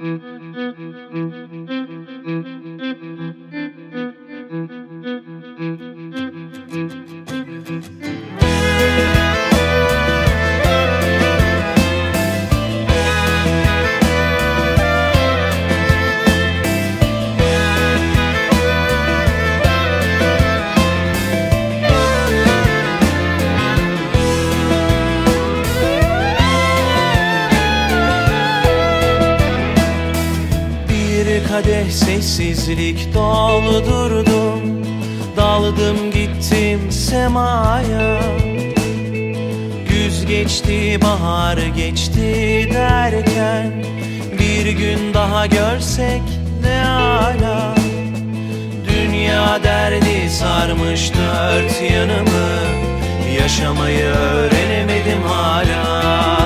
Mm-hmm. Kadeh sessizlik doldurdum Daldım gittim semaya. Güz geçti bahar geçti derken Bir gün daha görsek ne ala. Dünya derdi sarmış dört yanımı Yaşamayı öğrenemedim hala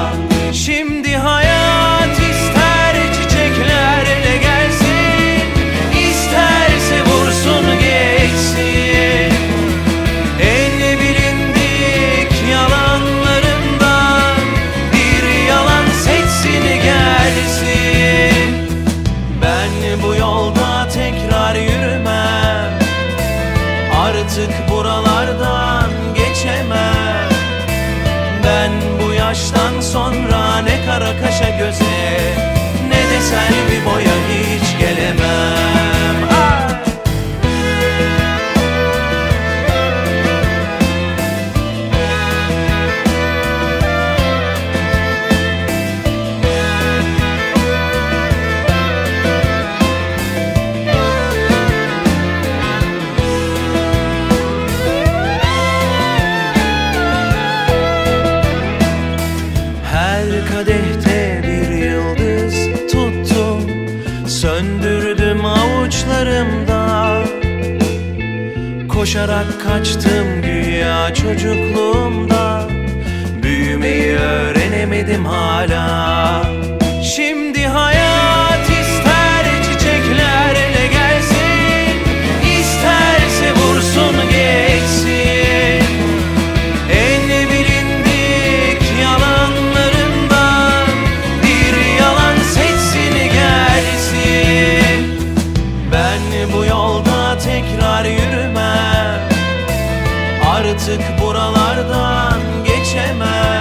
Koşarak kaçtım güya çocukluğumda. Büyümeyi öğrenemedim hala. Şimdi artık buralardan geçemem.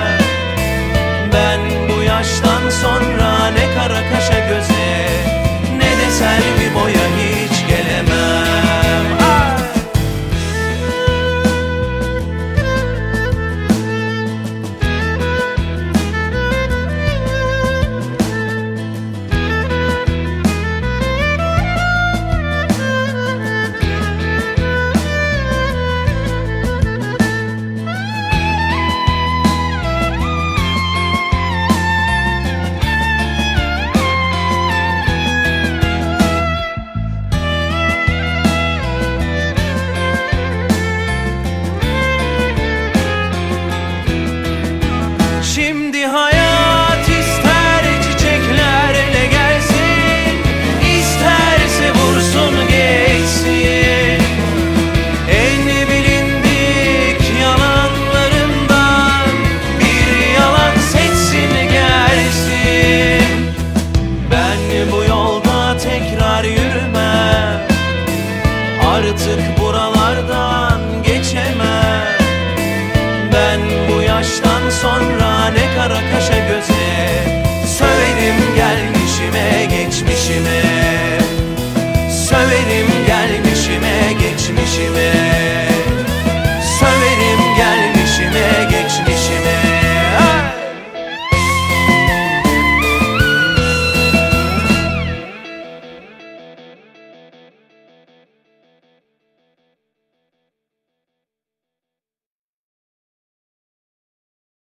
Karakaya